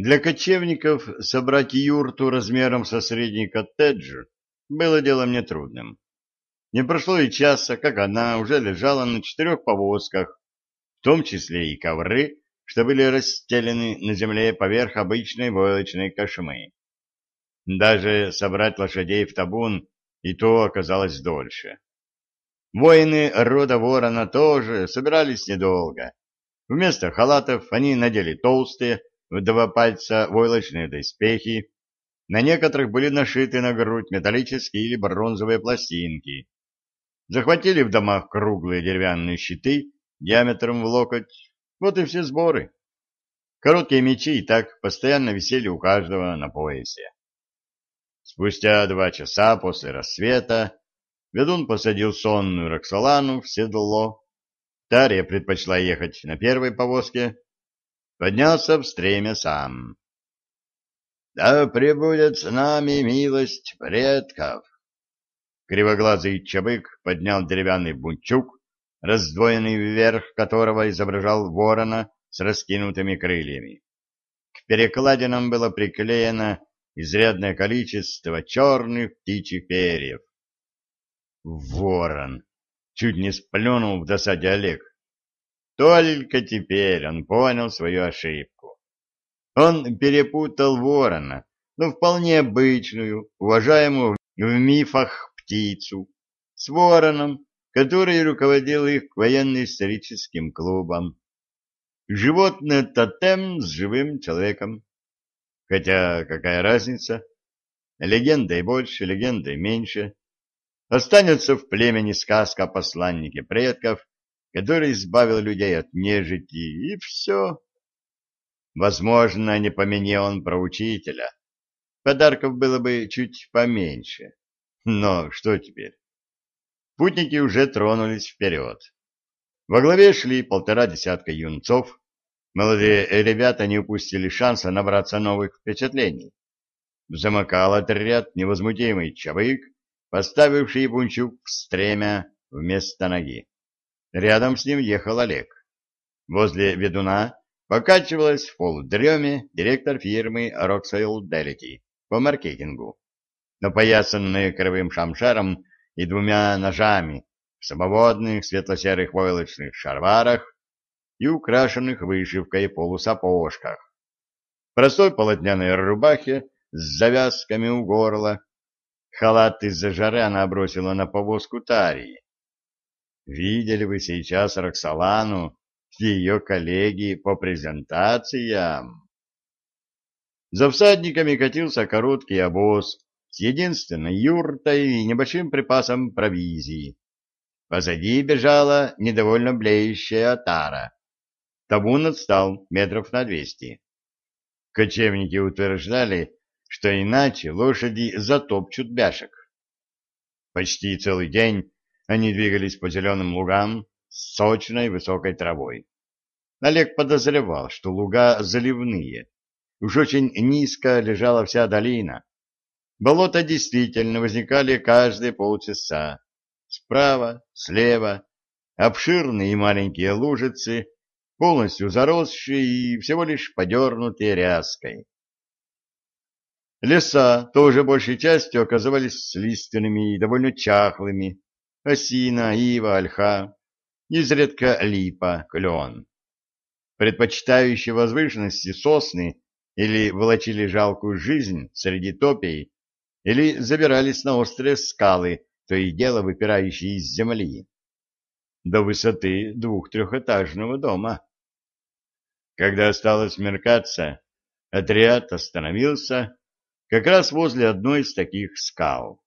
Для кочевников собрать юрту размером со средний коттедж было делом нетрудным. Не прошло и часа, как она уже лежала на четырех повозках, в том числе и ковры, что были расстелены на земле поверх обычной войлочной кошмы. Даже собрать лошадей в табун и то оказалось дольше. Воины рода ворона тоже собирались недолго. Вместо халатов они надели толстые, в два пальца войлочные доспехи, на некоторых были нашиты на грудь металлические или бронзовые пластинки. Захватили в домах круглые деревянные щиты диаметром в локоть. Вот и все сборы. Короткие мечи и так постоянно висели у каждого на поясе. Спустя два часа после рассвета ведун посадил сонную Роксолану в седло. Тария предпочла ехать на первой повозке, поднялся в стремя сам. — Да пребудет с нами милость предков! Кривоглазый чабык поднял деревянный бунчук, раздвоенный вверх которого изображал ворона с раскинутыми крыльями. К перекладинам было приклеено изрядное количество черных птичьих перьев. Ворон! Чуть не сплюнул в досаде Олег. Только теперь он понял свою ошибку. Он перепутал ворона, ну, вполне обычную, уважаемую в мифах птицу, с вороном, который руководил их военно-историческим клубом. Животное-тотем с живым человеком. Хотя какая разница? Легендой больше, легендой меньше. Останется в племени сказка о посланнике предков, который избавил людей от нежити, и все. Возможно, не поменял он про учителя. Подарков было бы чуть поменьше. Но что теперь? Путники уже тронулись вперед. Во главе шли полтора десятка юнцов. Молодые ребята не упустили шанса набраться новых впечатлений. Замыкал отряд невозмутимый чавык, поставивший бунчук в стремя вместо ноги. Рядом с ним ехал Олег. Возле ведуна покачивалась в полудреме директор фирмы Roxail Delity по маркетингу, напоясанная кровым шамшаром и двумя ножами в свободных светло-серых войлочных шарварах и украшенных вышивкой полусапожках. Простой полотняной рубахе с завязками у горла халат из-за жары она бросила на повозку Тарии. Видели вы сейчас Роксолану и ее коллеги по презентациям? За всадниками катился короткий обоз с единственной юртой и небольшим припасом провизии. Позади бежала недовольно блеющая отара. Табун отстал метров на двести. Кочевники утверждали, что иначе лошади затопчут бяшек. Почти целый день они двигались по зеленым лугам с сочной высокой травой. Олег подозревал, что луга заливные. Уж очень низко лежала вся долина. Болота действительно возникали каждые полчаса. Справа, слева, обширные и маленькие лужицы, полностью заросшие и всего лишь подернутые ряской. Леса тоже большей частью оказывались лиственными и довольно чахлыми, осина, ива, ольха, изредка липа, клен. Предпочитающие возвышенности сосны или волочили жалкую жизнь среди топей, или забирались на острые скалы, то и дело выпирающие из земли, до высоты двух-трехэтажного дома. Когда стало смеркаться, отряд остановился как раз возле одной из таких скал.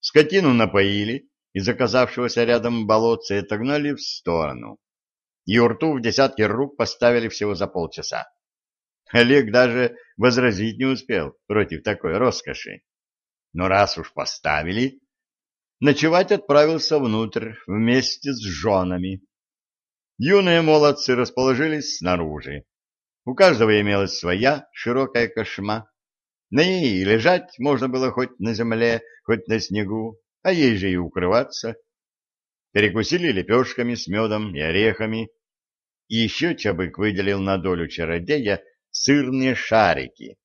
Скотину напоили и заказавшегося рядом болотца отогнали в сторону. Юрту в десятки рук поставили всего за полчаса. Олег даже возразить не успел против такой роскоши. Но раз уж поставили, ночевать отправился внутрь вместе с женами. Юные молодцы расположились снаружи. У каждого имелась своя широкая кошма, на ней лежать можно было хоть на земле, хоть на снегу, а ей же и укрываться. Перекусили лепешками с медом и орехами. И еще Чабык выделил на долю чародея сырные шарики,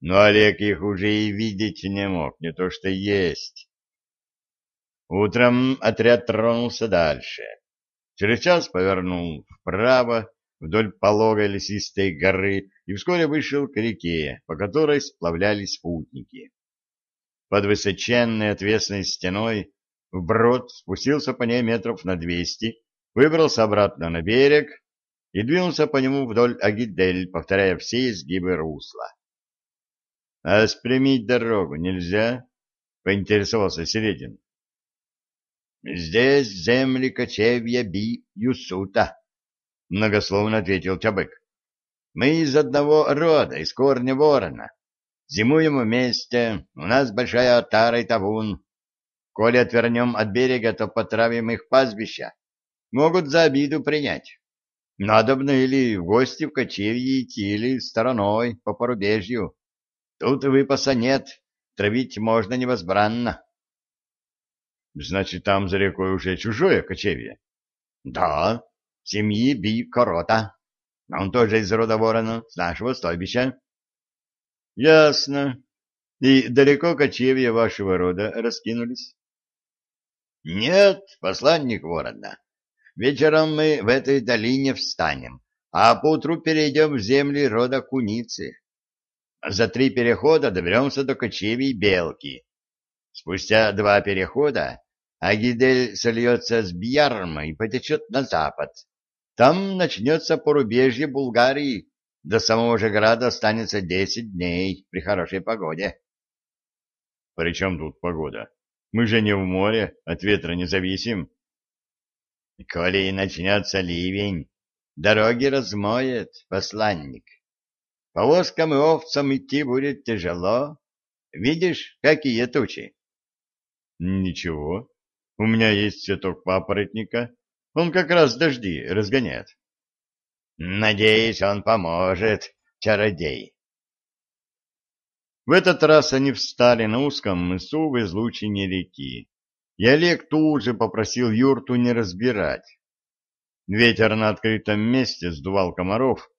но Олег их уже и видеть не мог, не то что есть. Утром отряд тронулся дальше. Через час повернул вправо вдоль пологой лесистой горы и вскоре вышел к реке, по которой сплавлялись путники. Под высоченной отвесной стеной вброд спустился по ней метров на двести, выбрался обратно на берег и двинулся по нему вдоль Агидель, повторяя все изгибы русла. — А спрямить дорогу нельзя? — поинтересовался Середин. — Здесь земли кочевья Би-Юсута, — многословно ответил Чабык. — Мы из одного рода, из корня ворона. Зимуем вместе, у нас большая отара и табун. Коли отвернем от берега, то потравим их пастбища. Могут за обиду принять. Надобно или в гости в кочевье идти, или стороной, по порубежью. Тут выпаса нет, травить можно невозбранно. Значит, там за рекой уже чужое кочевье? Да, семьи Би-Корота. Он тоже из рода ворона, с нашего стойбища. Ясно. И далеко кочевья вашего рода раскинулись? Нет, посланник ворона. Вечером мы в этой долине встанем, а поутру перейдем в земли рода куницы. За три перехода доберемся до кочевий белки. Спустя два перехода Агидель сольется с Бьярмой и потечет на запад. Там начнется порубежье Булгарии. До самого же града останется десять дней при хорошей погоде. — При чем тут погода? Мы же не в море, от ветра не зависим. — Коли начнется ливень, дороги размоет, посланник. Повозкам и овцам идти будет тяжело. Видишь, какие тучи? — Ничего, у меня есть цветок папоротника. Он как раз дожди разгоняет. Надеюсь, он поможет, чародей. В этот раз они встали на узком мысу в излучине реки, и Олег тут же попросил юрту не разбирать. Ветер на открытом месте сдувал комаров,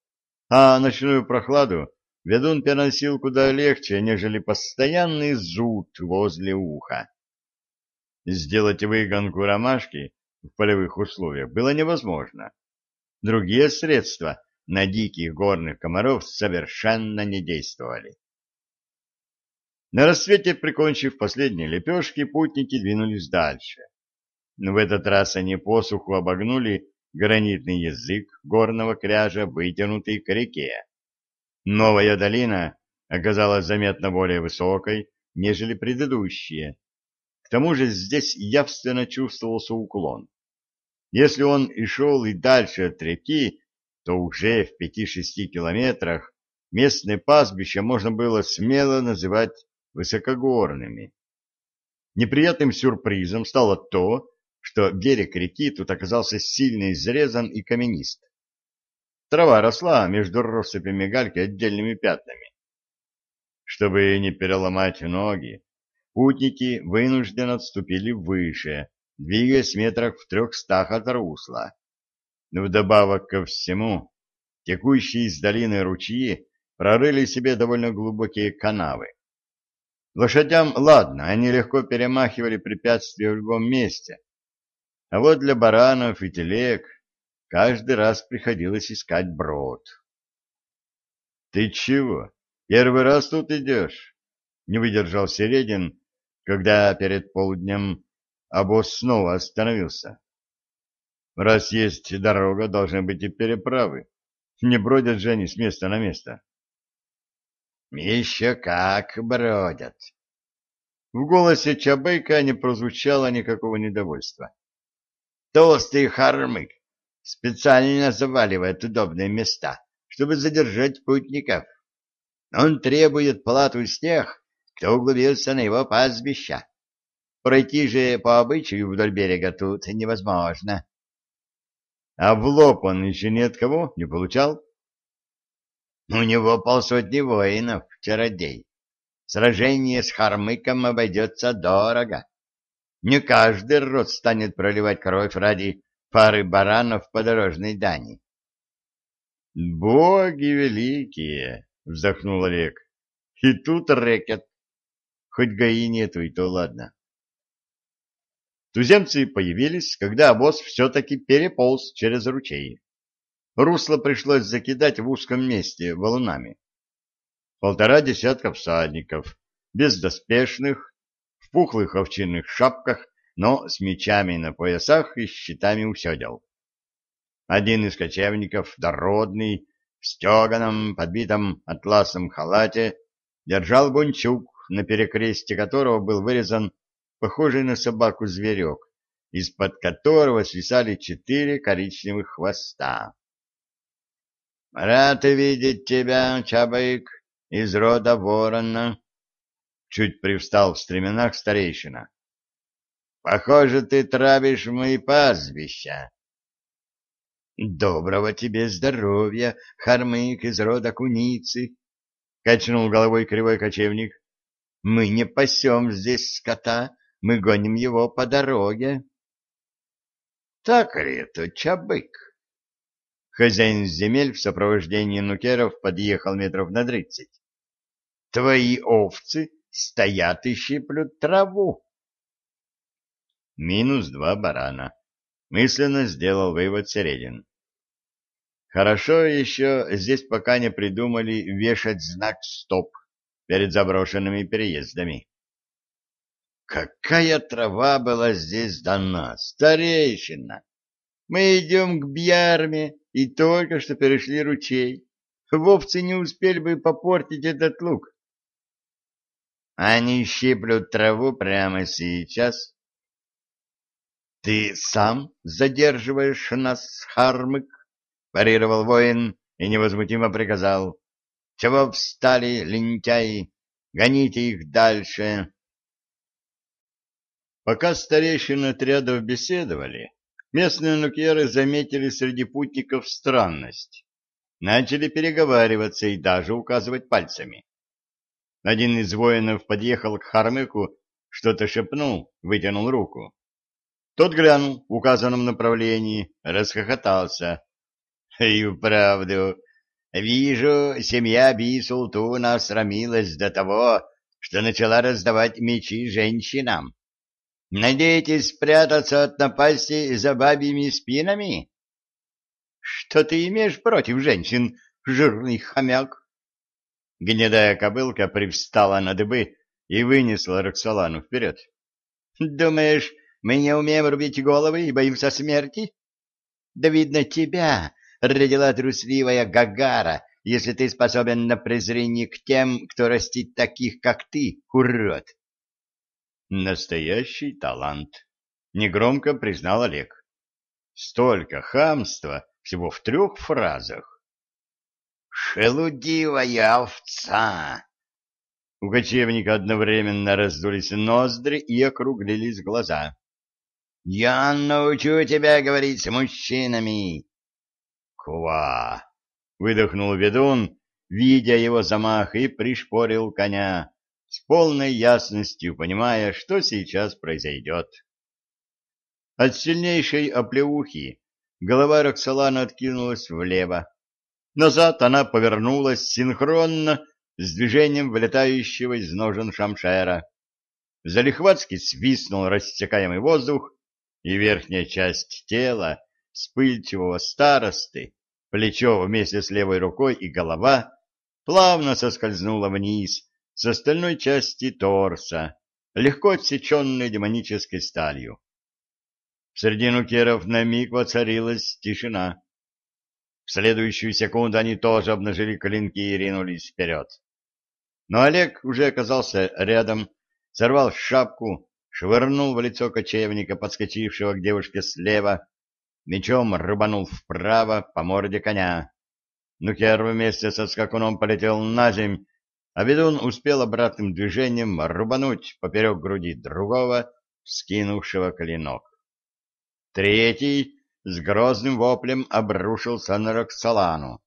а ночную прохладу ведун переносил куда легче, нежели постоянный зуд возле уха. Сделать выгонку ромашки в полевых условиях было невозможно. Другие средства на диких горных комаров совершенно не действовали. На рассвете, прикончив последние лепешки, путники двинулись дальше. Но в этот раз они посуху обогнули гранитный язык горного кряжа, вытянутый к реке. Новая долина оказалась заметно более высокой, нежели предыдущие, к тому же здесь явственно чувствовался уклон. Если он и шел и дальше от реки, то уже в пяти-шести километрах местные пастбища можно было смело называть высокогорными. Неприятным сюрпризом стало то, что берег реки тут оказался сильно изрезан и каменист. Трава росла между россыпями гальки отдельными пятнами. Чтобы не переломать ноги, Путники вынужденно отступили выше, двигаясь метрах в трехстах от русла. Вдобавок ко всему, текущие из долины ручьи прорыли себе довольно глубокие канавы. Лошадям, ладно, они легко перемахивали препятствия в любом месте, а вот для баранов и телег каждый раз приходилось искать брод. — Ты чего, первый раз тут идешь? — не выдержал Середин, когда перед полднем обоз снова остановился. Раз есть дорога, должны быть и переправы. Не бродят же они с места на место. Еще как бродят. В голосе Чабейка не прозвучало никакого недовольства. Толстый хармык специально заваливает удобные места, чтобы задержать путников. Он требует плату с тех, кто углубился на его пастбища. Пройти же по обычаю вдоль берега тут невозможно. А в лоб он еще ни от кого не получал? У него полсотни воинов, чародей. Сражение с Хармыком обойдется дорого. Не каждый род станет проливать кровь ради пары баранов по дорожной дани. Боги великие, вздохнул Олег. И тут рэкет. Хоть ГАИ нету, и то ладно. Туземцы появились, когда обоз все-таки переполз через ручей. Русло пришлось закидать в узком месте валунами. Полтора десятка всадников, бездоспешных, в пухлых овчинных шапках, но с мечами на поясах и щитами у. Один из кочевников, дородный, в стеганом, подбитом атласом халате, держал бунчук, на перекресте которого был вырезан похожий на собаку зверек, из-под которого свисали четыре коричневых хвоста. — Рад видеть тебя, Чабайк, из рода ворона. Чуть привстал в стременах старейшина. — Похоже, ты травишь мои пастбища. — Доброго тебе здоровья, Хармык из рода куницы! — качнул головой кривой кочевник. — Мы не пасем здесь скота, мы гоним его по дороге. — Так ли это, Чабык? Хозяин земель в сопровождении нукеров подъехал метров на тридцать. — Твои овцы стоят и щиплют траву. Минус два барана мысленно сделал вывод Середин. Хорошо еще здесь пока не придумали вешать знак «Стоп» перед заброшенными переездами. Какая трава была здесь дана, старейшина! Мы идем к Бьярме и только что перешли ручей. Вовцы не успели бы попортить этот луг. Они щиплют траву прямо сейчас, ты сам задерживаешь нас, Хармык? парировал воин и невозмутимо приказал. Чего встали, лентяи? Гоните их дальше. Пока старейшины отрядов беседовали, местные нукеры заметили среди путников странность. Начали переговариваться и даже указывать пальцами. Один из воинов подъехал к Хармыку, что-то шепнул, вытянул руку. Тот глянул в указанном направлении, расхохотался. — И вправду, вижу, семья Би-Султуна срамилась до того, что начала раздавать мечи женщинам. Надеетесь спрятаться от напасти за бабьими спинами? — Что ты имеешь против женщин, жирный хомяк? Гнедая кобылка привстала на дыбы и вынесла Роксолану вперед. — Думаешь, мы не умеем рубить головы и боимся смерти? Да видно тебя, родила трусливая Гагара, если ты способен на презрение к тем, кто растит таких, как ты, урод. Настоящий талант, негромко признал Олег. Столько хамства всего в трех фразах. Шелудивая овца! У кочевника одновременно раздулись ноздри и округлились глаза. Я научу тебя говорить с мужчинами. Ква! Выдохнул ведун, видя его замах, и пришпорил коня, с полной ясностью понимая, что сейчас произойдет. От сильнейшей оплеухи голова Роксолана откинулась влево. Назад она повернулась синхронно с движением вылетающего из ножен шамшера. Залихватски свистнул рассекаемый воздух, и верхняя часть тела вспыльчивого старосты, плечо вместе с левой рукой и голова плавно соскользнула вниз с остальной части торса, легко отсеченной демонической сталью. Среди нукеров на миг воцарилась тишина. В следующую секунду они тоже обнажили клинки и ринулись вперед. Но Олег уже оказался рядом, сорвал шапку, швырнул в лицо кочевника, подскочившего к девушке слева, мечом рубанул вправо по морде коня. Нукер вместе со скакуном полетел на земь, а ведун успел обратным движением рубануть поперек груди другого, скинувшего клинок. Третий с грозным воплем обрушился на Роксолану.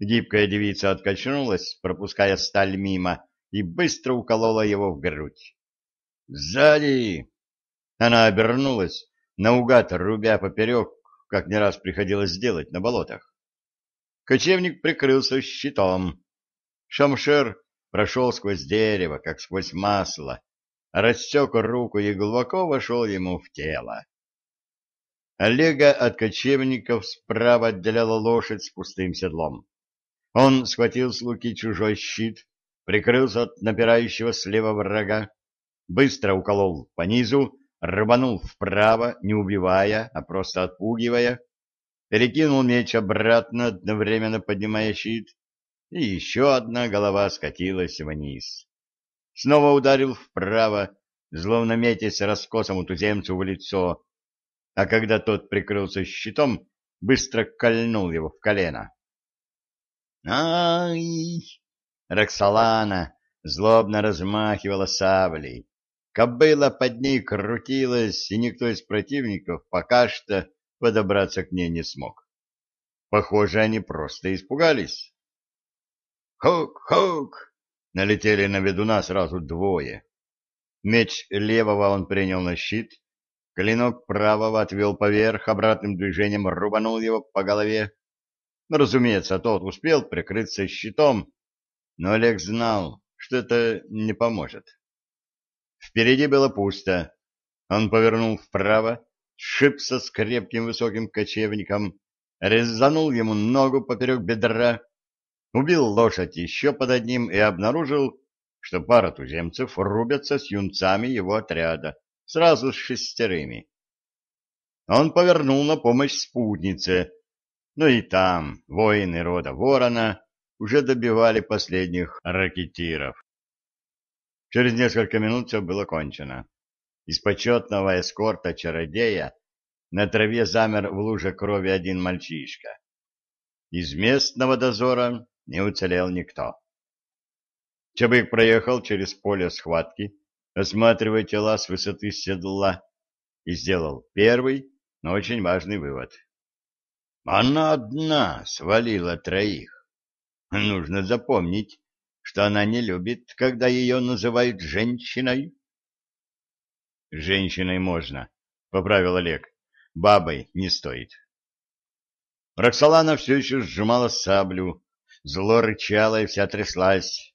Гибкая девица откачнулась, пропуская сталь мимо, и быстро уколола его в грудь. «Сзади!» Она обернулась, наугад рубя поперек, как не раз приходилось делать на болотах. кочевник прикрылся щитом. Шамшер прошел сквозь дерево, как сквозь масло, рассек руку и глубоко вошел ему в тело. Олега от кочевников справа отделяла лошадь с пустым седлом. Он схватил с луки чужой щит, прикрылся от напирающего слева врага, быстро уколол по низу, рванул вправо, не убивая, а просто отпугивая, перекинул меч обратно, одновременно поднимая щит, и еще одна голова скатилась вниз. Снова ударил вправо, словно метясь раскосом у туземцу в лицо, а когда тот прикрылся щитом, быстро кольнул его в колено. «Ай!» Роксолана злобно размахивала саблей. Кобыла под ней крутилась, и никто из противников пока что подобраться к ней не смог. Похоже, они просто испугались. «Хук-хук!» — налетели на ведуна сразу двое. Меч левого он принял на щит, клинок правого отвел поверх, обратным движением рубанул его по голове. Разумеется, тот успел прикрыться щитом, но Олег знал, что это не поможет. Впереди было пусто. Он повернул вправо, сшибся с крепким высоким кочевником, резанул ему ногу поперек бедра, убил лошадь еще под одним и обнаружил, что пара туземцев рубятся с юнцами его отряда, сразу с шестерыми. Он повернул на помощь спутнице, но и там воины рода ворона уже добивали последних ракетиров. Через несколько минут все было кончено. Из почетного эскорта чародея на траве замер в луже крови один мальчишка. Из местного дозора не уцелел никто. Чабык проехал через поле схватки, осматривая тела с высоты седла, и сделал первый, но очень важный вывод. Она одна свалила троих. Нужно запомнить, что она не любит, когда ее называют женщиной. Женщиной можно, поправил Олег. Бабой не стоит. Роксолана все еще сжимала саблю, зло рычала и вся тряслась.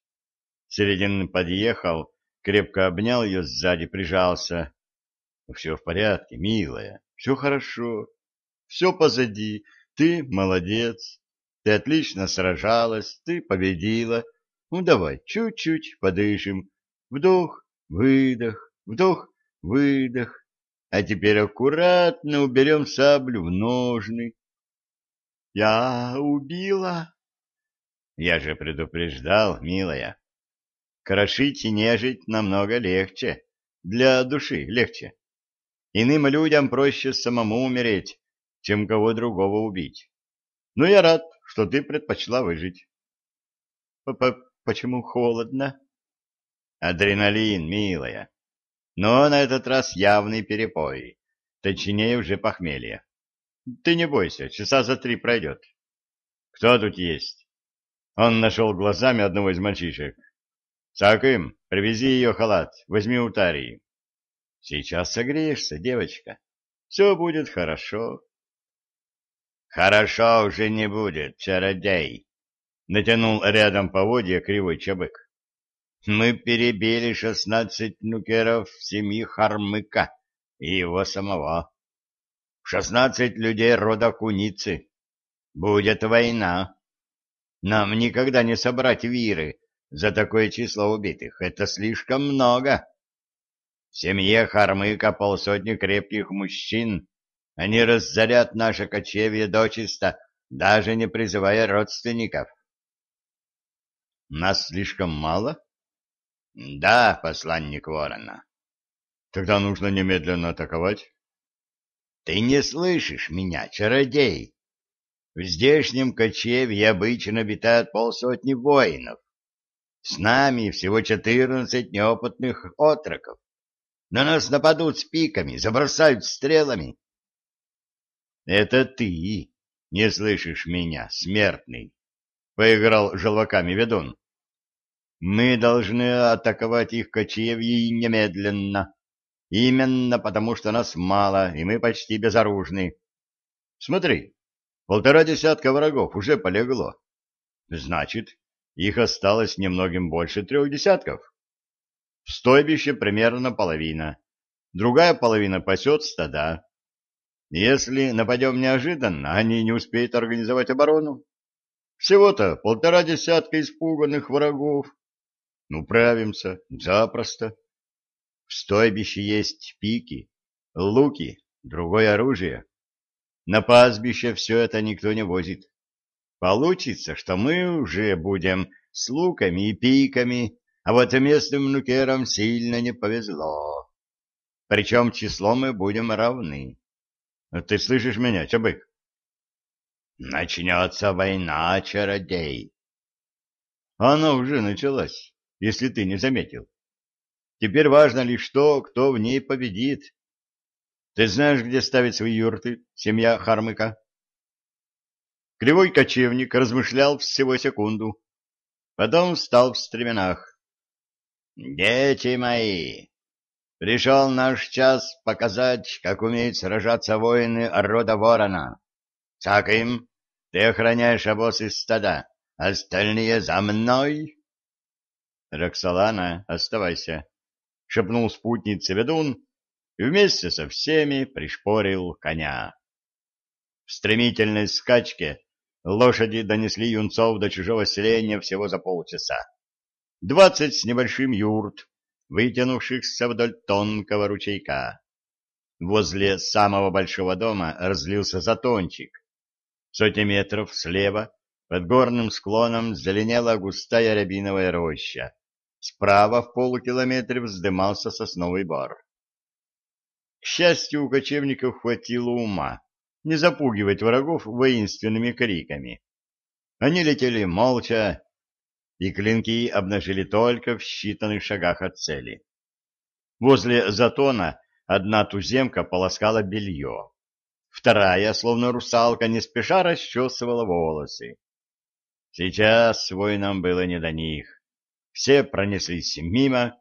Середин подъехал, крепко обнял ее сзади, прижался. — Все в порядке, милая, все хорошо, все позади, ты молодец, ты отлично сражалась, ты победила, ну, давай, чуть-чуть подышим. Вдох, выдох, вдох, выдох. А теперь аккуратно уберем саблю в ножны. Я убила. Я же предупреждал, милая. Крошить и нежить намного легче. Для души легче. Иным людям проще самому умереть, чем кого другого убить. Но я рад, что ты предпочла выжить. Почему холодно? Адреналин, милая. Но на этот раз явный перепой. Точнее, уже похмелье. Ты не бойся, часа за три пройдет. Кто тут есть? Он нашел глазами одного из мальчишек. Сакым, привези ее халат, возьми у Тарии. Сейчас согреешься, девочка. Все будет хорошо. Хорошо уже не будет, чародей, натянул рядом поводья кривой чабык. Мы перебили шестнадцать нукеров семьи Хармыка и его самого. Шестнадцать людей рода куницы. Будет война. Нам никогда не собрать виры за такое число убитых. Это слишком много. В семье Хармыка полсотни крепких мужчин. Они разорят наше кочевье дочисто, даже не призывая родственников. Нас слишком мало? Да, посланник Ворона. Тогда нужно немедленно атаковать. Ты не слышишь меня, чародей. В здешнем кочевье обычно обитают полсотни воинов. С нами всего четырнадцать неопытных отроков. На нас нападут с пиками, забросают стрелами. Это ты не слышишь меня, смертный, — поиграл желваками ведун. Мы должны атаковать их кочевье немедленно. Именно потому, что нас мало, и мы почти безоружны. Смотри, Полтора десятка врагов уже полегло. Значит, их осталось немногим больше трех десятков. В стойбище примерно половина. Другая половина пасет стада. Если нападем неожиданно, они не успеют организовать оборону. Всего-то полтора десятка испуганных врагов. Ну, правимся, запросто. В стойбище есть пики, луки, другое оружие. На пастбище все это никто не возит. Получится, что мы уже будем с луками и пиками, а вот местным нукерам сильно не повезло. Причем числом мы будем равны. Ты слышишь меня, Чабык? Начнется война, чародей. Она уже началась, если ты не заметил. Теперь важно лишь то, кто в ней победит. Ты знаешь, где ставить свои юрты, семья Хармыка? Кривой кочевник размышлял всего секунду. Потом встал в стременах. «Дети мои, пришел наш час показать, как умеют сражаться воины рода ворона. Цакаем, ты охраняешь обоз из стада, остальные за мной!» «Роксолана, оставайся!» — шепнул спутнице ведун вместе со всеми пришпорил коня. В стремительной скачке Лошади донесли юнцов до чужого селения всего за полчаса. Двадцать с небольшим юрт, вытянувшихся вдоль тонкого ручейка. Возле самого большого дома разлился затончик. Сотни метров слева под горным склоном зеленела густая рябиновая роща. Справа в полукилометре вздымался сосновый бар. К счастью, у кочевников хватило ума не запугивать врагов воинственными криками. Они летели молча, и клинки обнажили только в считанных шагах от цели. Возле затона одна туземка полоскала белье, вторая, словно русалка, не спеша расчесывала волосы. Сейчас воинам было не до них. Все пронеслись мимо,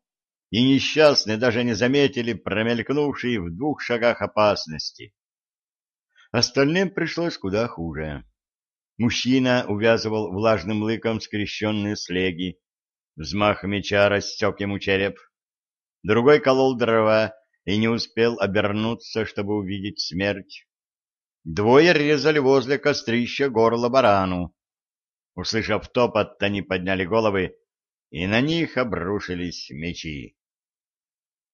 и несчастные даже не заметили промелькнувшие в двух шагах опасности. Остальным пришлось куда хуже. Мужчина увязывал влажным лыком скрещенные слеги. Взмах меча рассек ему череп. Другой колол дрова и не успел обернуться, чтобы увидеть смерть. Двое резали возле кострища горло барану. Услышав топот, они подняли головы, и на них обрушились мечи.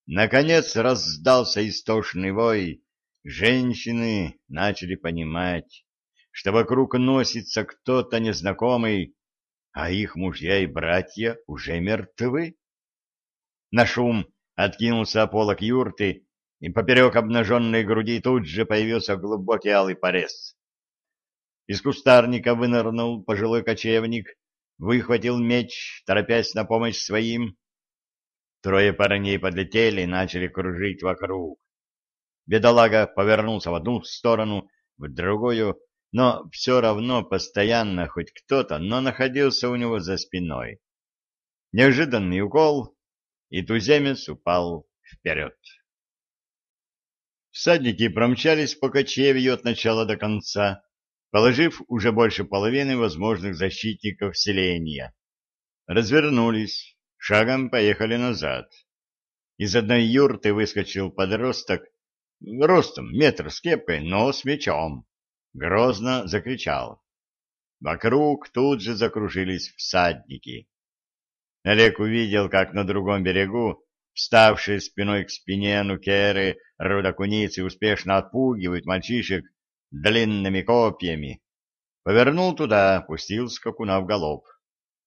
Наконец раздался истошный вой, Женщины начали понимать, что вокруг носится кто-то незнакомый, а их мужья и братья уже мертвы. На шум откинулся полок юрты, и поперек обнаженной груди тут же появился глубокий алый порез. Из кустарника вынырнул пожилой кочевник, выхватил меч, торопясь на помощь своим. Трое парней подлетели и начали кружить вокруг. Бедолага повернулся в одну сторону, в другую, но все равно постоянно хоть кто-то, но находился у него за спиной. Неожиданный укол, и туземец упал вперед. Всадники промчались по кочевью от начала до конца, положив уже больше половины возможных защитников селения. Развернулись, шагом поехали назад. Из одной юрты выскочил подросток ростом метр с кепкой, но с мечом, грозно закричал. Вокруг тут же закружились всадники. Олег увидел, как на другом берегу, вставшие спиной к спине нукеры, рудокуницы успешно отпугивают мальчишек длинными копьями. Повернул туда, пустил скакуна в галоп.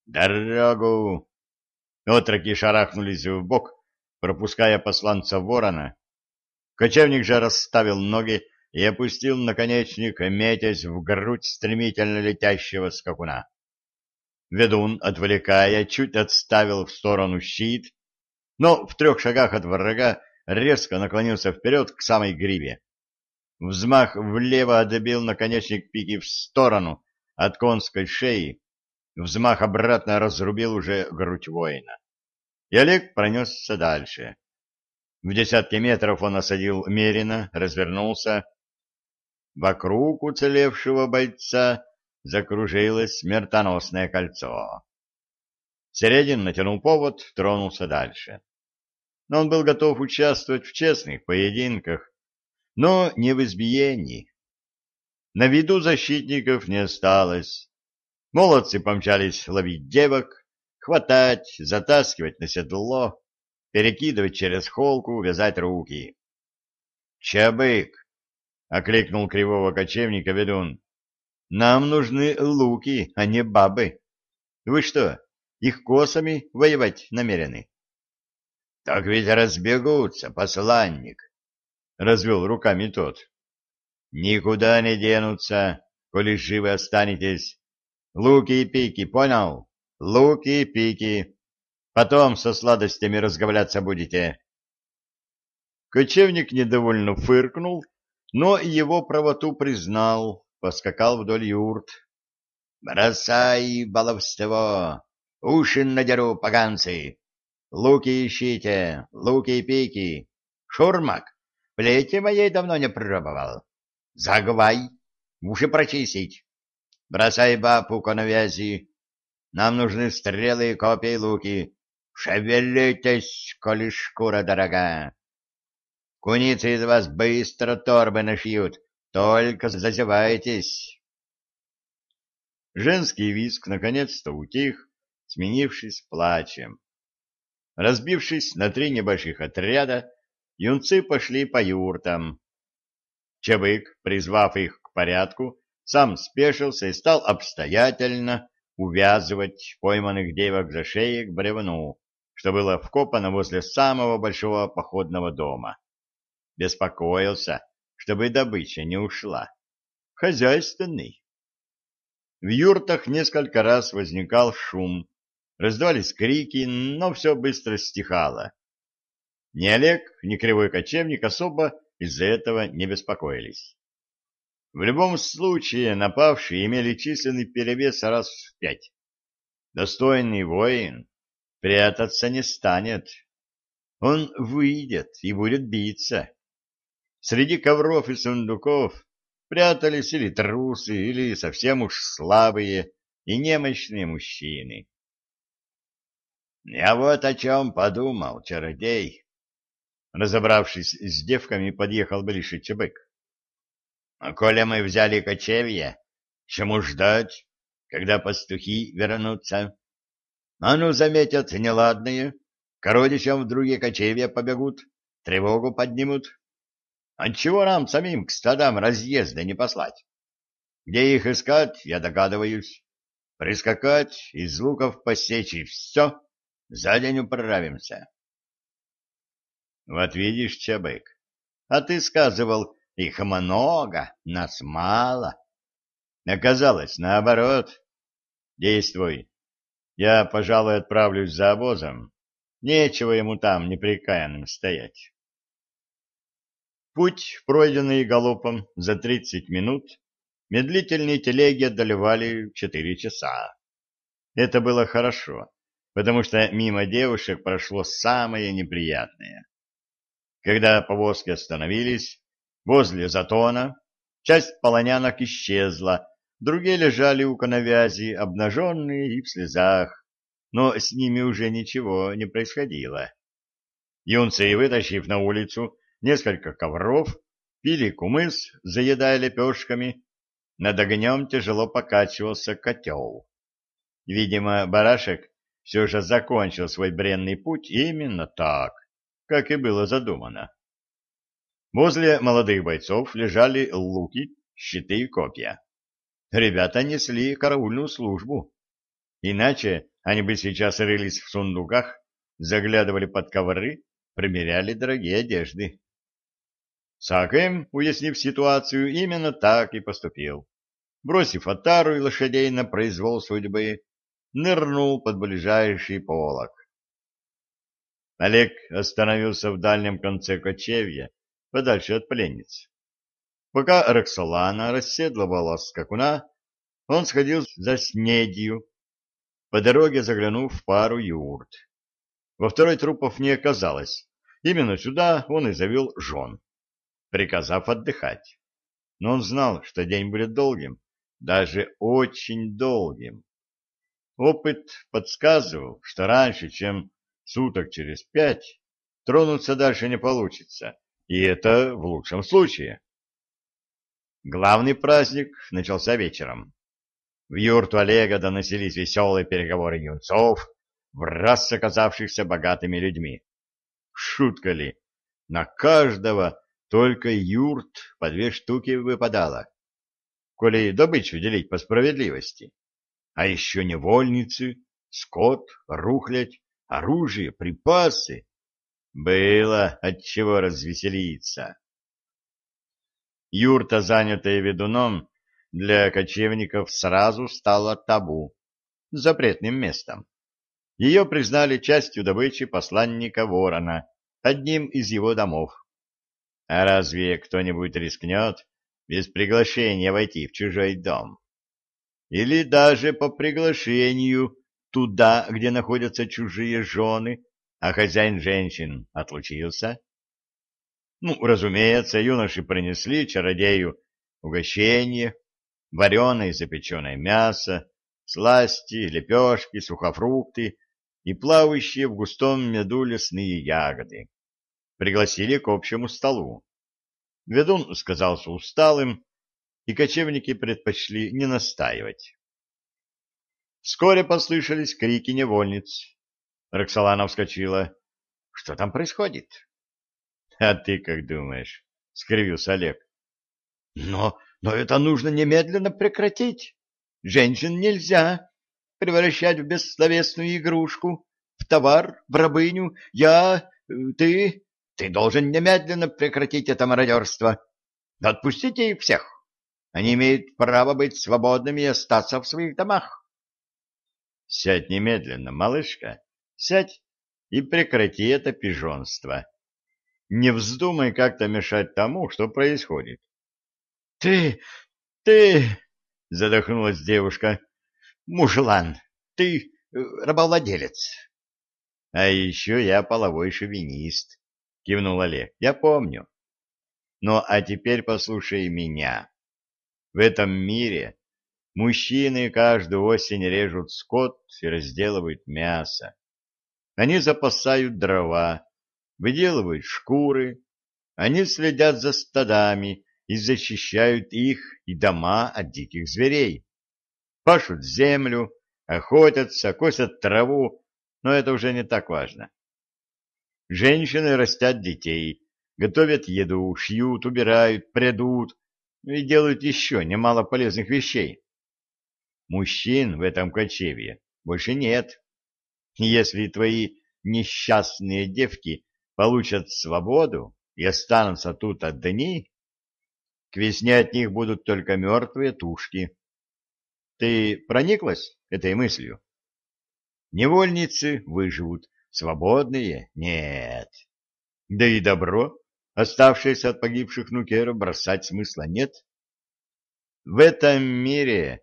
«Дорогу!» Отроки шарахнулись в бок, пропуская посланца ворона, Кочевник же расставил ноги и опустил наконечник, метясь в грудь стремительно летящего скакуна. Ведун, отвлекая, чуть отставил в сторону щит, но в трех шагах от врага резко наклонился вперед к самой гриве. Взмах влево добил наконечник пики в сторону от конской шеи, взмах обратно разрубил уже грудь воина. И Олег пронесся дальше. В десятки метров он осадил Мерина, развернулся. вокруг уцелевшего бойца закружилось смертоносное кольцо. Середин натянул повод, тронулся дальше. Но он был готов участвовать в честных поединках, но не в избиении. На виду защитников не осталось. Молодцы помчались ловить девок, хватать, затаскивать на седло, перекидывать через холку, вязать руки. «Чабык!» — окликнул кривого кочевника ведун. «Нам нужны луки, а не бабы. Вы что, их косами воевать намерены?» «Так ведь разбегутся, посланник!» — развел руками тот. «Никуда не денутся, коли живы останетесь. Луки и пики, понял? Луки и пики. Потом со сладостями разговляться будете». Кочевник недовольно фыркнул, но его правоту признал, поскакал вдоль юрт. «Бросай баловство! Уши надеру, поганцы! Луки ищите, луки и пики! Шурмак, плети моей давно не пробовал. Загвай, уши прочистить! Бросай бабу коновязи! Нам нужны стрелы, копья и луки! Шевелитесь, коли шкура дорога!» Куницы из вас быстро торбы нашьют, только зазевайтесь. Женский виск наконец-то утих, сменившись плачем. Разбившись на три небольших отряда, юнцы пошли по юртам. Чебык, призвав их к порядку, сам спешился и стал обстоятельно увязывать пойманных девок за шеи к бревну, что было вкопано возле самого большого походного дома беспокоился, чтобы добыча не ушла. Хозяйственный. В юртах несколько раз возникал шум, раздавались крики, но все быстро стихало. Ни Олег, ни Кривой Кочевник особо из-за этого не беспокоились. В любом случае напавшие имели численный перевес раз в пять. Достойный воин прятаться не станет. Он выйдет и будет биться. Среди ковров и сундуков прятались или трусы, или совсем уж слабые и немощные мужчины. Я вот о чем подумал, чародей. Разобравшись с девками, подъехал ближе Чебык. А коли мы взяли кочевье, чему ждать, когда пастухи вернутся? А ну, заметят неладные, к родичам в другие кочевья побегут, тревогу поднимут. Отчего нам самим к стадам разъезда не послать? Где их искать, я догадываюсь. Прискакать, из луков посечь и все, за день управимся. Вот видишь, Чабык, а ты сказывал, их много, нас мало. Оказалось, наоборот. Действуй. Я, пожалуй, отправлюсь за обозом. Нечего ему там неприкаянным стоять. Путь, пройденный галопом за 30 минут, медлительные телеги одолевали 4 часа. Это было хорошо, потому что мимо девушек прошло самое неприятное. Когда повозки остановились, возле затона, часть полонянок исчезла, другие лежали у коновязи, обнаженные и в слезах, но с ними уже ничего не происходило. Юнцы, вытащив на улицу несколько ковров, пили кумыс, заедая лепешками. Над огнем тяжело покачивался котел. Видимо, барашек все же закончил свой бренный путь именно так, как и было задумано. Возле молодых бойцов лежали луки, щиты и копья. Ребята несли караульную службу. Иначе они бы сейчас рылись в сундуках, заглядывали под ковры, примеряли дорогие одежды. Сакэм, уяснив ситуацию, именно так и поступил. Бросив отару и лошадей на произвол судьбы, нырнул под ближайший полог. Олег остановился в дальнем конце кочевья, подальше от пленниц. Пока Роксолана расседлывала скакуна, он сходил за снедью, по дороге заглянув в пару юрт. Во второй трупов не оказалось. Именно сюда он и завел жен приказав отдыхать. но он знал, что день будет долгим, даже очень долгим. Опыт подсказывал, что раньше, чем суток через пять, тронуться дальше не получится, и это в лучшем случае. Главный праздник начался вечером. В юрту Олега доносились веселые переговоры юнцов, в раз оказавшихся богатыми людьми. Шутка ли, на каждого только юрт по две штуки выпадало, коли добычу делить по справедливости. А еще невольницы, скот, рухлядь, оружие, припасы. Было от чего развеселиться. Юрта, занятая ведуном, для кочевников сразу стала табу, запретным местом. Ее признали частью добычи посланника Ворона, одним из его домов. А разве кто-нибудь рискнет без приглашения войти в чужой дом? Или даже по приглашению туда, где находятся чужие жены, а хозяин женщин отлучился? Ну, разумеется, юноши принесли чародею угощение, вареное и запеченное мясо, сласти, лепешки, сухофрукты и плавающие в густом меду лесные ягоды. Пригласили к общему столу. Ведун сказался усталым, и кочевники предпочли не настаивать. Вскоре послышались крики невольниц. Роксолана вскочила. — Что там происходит? — А ты как думаешь? — скривился Олег. — Но, но это нужно немедленно прекратить. Женщин нельзя превращать в бессловесную игрушку, в товар, в рабыню. Я... ты... ты должен немедленно прекратить это мародерство. Отпустите их всех. Они имеют право быть свободными и остаться в своих домах. Сядь немедленно, малышка, сядь и прекрати это пижонство. Не вздумай как-то мешать тому, что происходит. — Ты... ты... — задохнулась девушка. — Мужлан, ты э, рабовладелец. — А еще я половой шовинист, — кивнул Олег. — Я помню. Ну, а теперь послушай меня. В этом мире мужчины каждую осень режут скот и разделывают мясо. Они запасают дрова, выделывают шкуры, они следят за стадами и защищают их и дома от диких зверей пашут землю, охотятся, косят траву, но это уже не так важно. Женщины растят детей, готовят еду, шьют, убирают, прядут и делают еще немало полезных вещей. Мужчин в этом кочевье больше нет. Если твои несчастные девки получат свободу и останутся тут одни, к весне от них будут только мертвые тушки. Ты прониклась этой мыслью? Невольницы выживут, свободные — нет. Да и добро, оставшееся от погибших нукеров, бросать смысла нет. В этом мире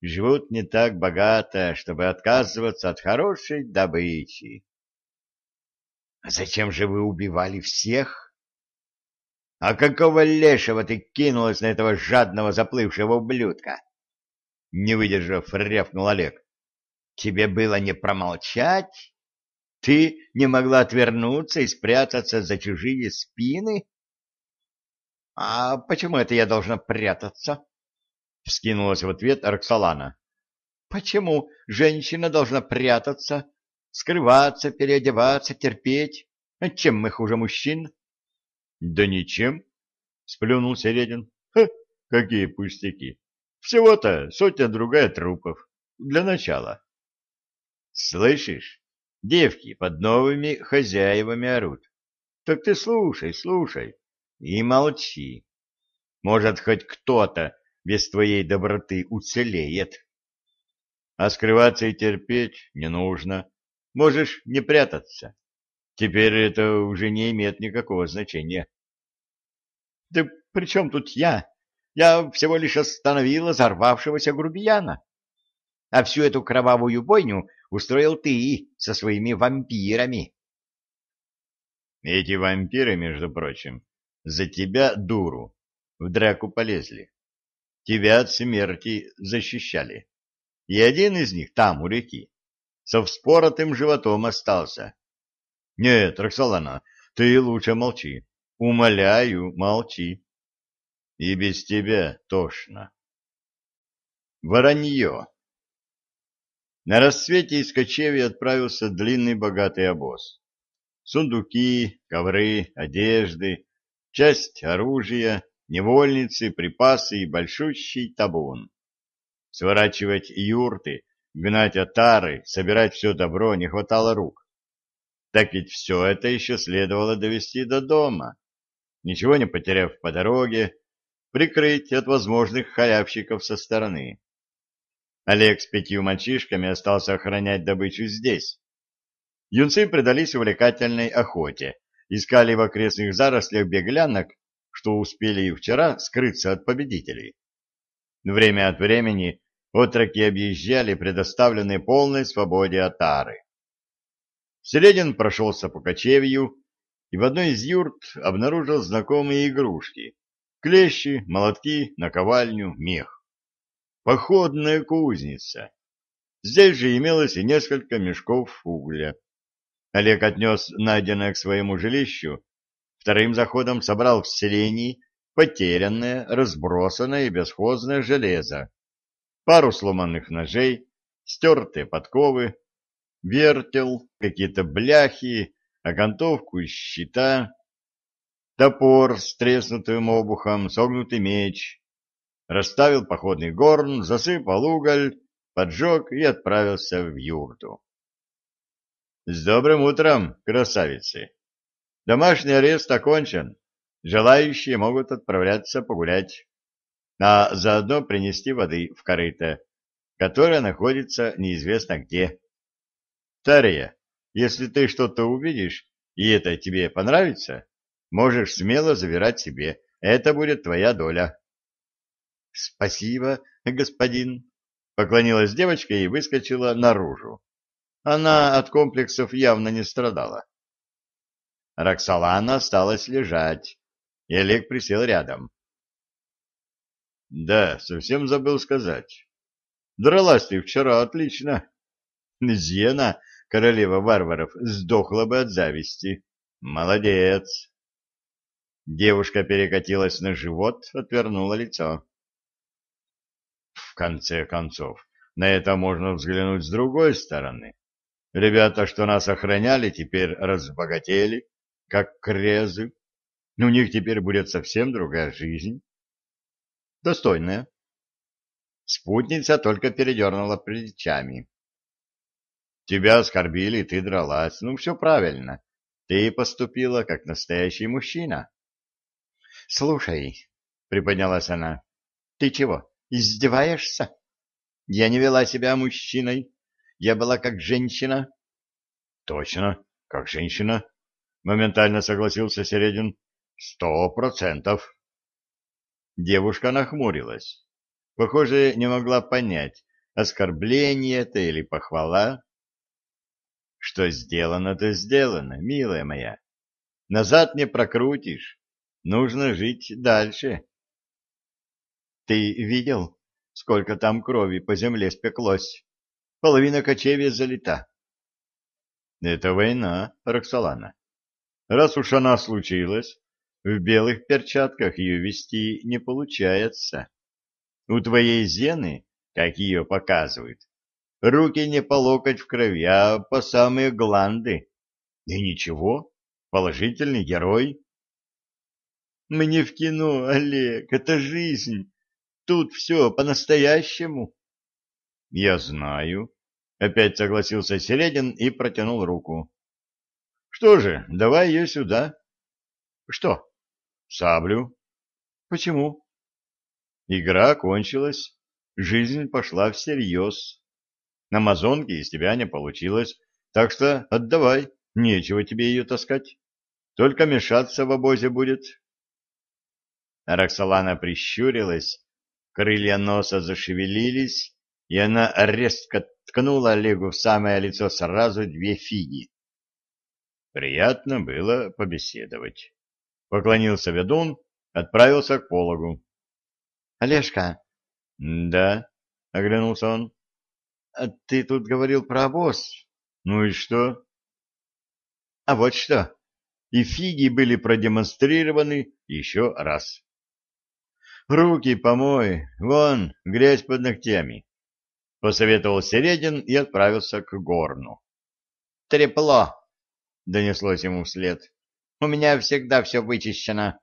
живут не так богато, чтобы отказываться от хорошей добычи. А зачем же вы убивали всех? А какого лешего ты кинулась на этого жадного заплывшего ублюдка? Не выдержав, рявкнул Олег. Тебе было не промолчать? Ты не могла отвернуться и спрятаться за чужие спины? — А почему это я должна прятаться? — вскинулась в ответ Арксалана. — Почему женщина должна прятаться, скрываться, переодеваться, терпеть? Чем мы хуже мужчин? — Да ничем, — сплюнул Середин. — Какие пустяки! Всего-то сотня-другая трупов. Для начала. Слышишь? Девки под новыми хозяевами орут. Так ты слушай, слушай и молчи. Может, хоть кто-то без твоей доброты уцелеет. А скрываться и терпеть не нужно. Можешь не прятаться. Теперь это уже не имеет никакого значения. — Да при чем тут я? Я всего лишь остановила взорвавшегося грубияна. А всю эту кровавую бойню устроил ты со своими вампирами. Эти вампиры, между прочим, за тебя, дуру, в драку полезли. Тебя от смерти защищали. И один из них там, у реки, со вспоротым животом остался. Нет, Роксолана, ты лучше молчи. Умоляю, молчи. И без тебя тошно. Воронье. На рассвете из кочевья отправился длинный богатый обоз. Сундуки, ковры, одежды, часть оружия, невольницы, припасы и большущий табун. Сворачивать юрты, гнать отары, собирать все добро не хватало рук. Так ведь все это еще следовало довести до дома, ничего не потеряв по дороге, прикрыть от возможных халявщиков со стороны. Олег с пятью мальчишками остался охранять добычу здесь. Юнцы предались увлекательной охоте, искали в окрестных зарослях беглянок, что успели и вчера скрыться от победителей. Время от времени отроки объезжали предоставленные полной свободе отары. Середин прошелся по кочевью и в одной из юрт обнаружил знакомые игрушки — клещи, молотки, наковальню, мех. Походная кузница. Здесь же имелось и несколько мешков угля. Олег отнес найденное к своему жилищу, вторым заходом собрал в селении потерянное, разбросанное и бесхозное железо, пару сломанных ножей, стертые подковы, вертел, какие-то бляхи, окантовку из щита, топор с треснутым обухом, согнутый меч. Расставил походный горн, засыпал уголь, поджег и отправился в юрту. — С добрым утром, красавицы! Домашний арест окончен. Желающие могут отправляться погулять, а заодно принести воды в корыто, которая находится неизвестно где. Тария, если ты что-то увидишь, и это тебе понравится, можешь смело забирать себе. Это будет твоя доля. — Спасибо, господин, — поклонилась девочка и выскочила наружу. Она от комплексов явно не страдала. Роксолана осталась лежать, и Олег присел рядом. — Да, совсем забыл сказать. Дралась ты вчера отлично. Зена королева варваров, сдохла бы от зависти. Молодец. Девушка перекатилась на живот, отвернула лицо. В конце концов, на это можно взглянуть с другой стороны. Ребята, что нас охраняли, теперь разбогатели, как крезы. У них теперь будет совсем другая жизнь. Достойная. Спутница только передернула плечами. Тебя оскорбили, ты дралась. Ну, все правильно. Ты поступила как настоящий мужчина. — Слушай, — приподнялась она, — ты чего, издеваешься? Я не вела себя мужчиной. Я была как женщина. — Точно, как женщина, — моментально согласился Середин. — Сто процентов. Девушка нахмурилась. Похоже, не могла понять, оскорбление это или похвала. Что сделано, то сделано, милая моя. Назад не прокрутишь. Нужно жить дальше. Ты видел, сколько там крови по земле спеклось? Половина кочевья залита. Это война, Роксолана. Раз уж она случилась, в белых перчатках ее вести не получается. У твоей Зены, как ее показывают, Руки не по локоть в крови, а по самые гланды. И ничего, положительный герой. Мне в кино, Олег, это жизнь. Тут все по-настоящему. Я знаю. Опять согласился Середин и протянул руку. Что же, давай ее сюда. Что? Саблю. Почему? Игра кончилась. Жизнь пошла всерьез. На Амазонке из тебя не получилось, так что отдавай, нечего тебе ее таскать. Только мешаться в обозе будет. Роксолана прищурилась, крылья носа зашевелились, и она резко ткнула Олегу в самое лицо сразу две фиги. Приятно было побеседовать. Поклонился ведун, отправился к пологу. — Олежка. — Да, — оглянулся он. — А ты тут говорил про обоз. Ну и что? — А вот что. И фиги были продемонстрированы еще раз. Руки помой, вон, грязь под ногтями. Посоветовал Середин и отправился к горну. Трепло, донеслось ему вслед. У меня всегда все вычищено.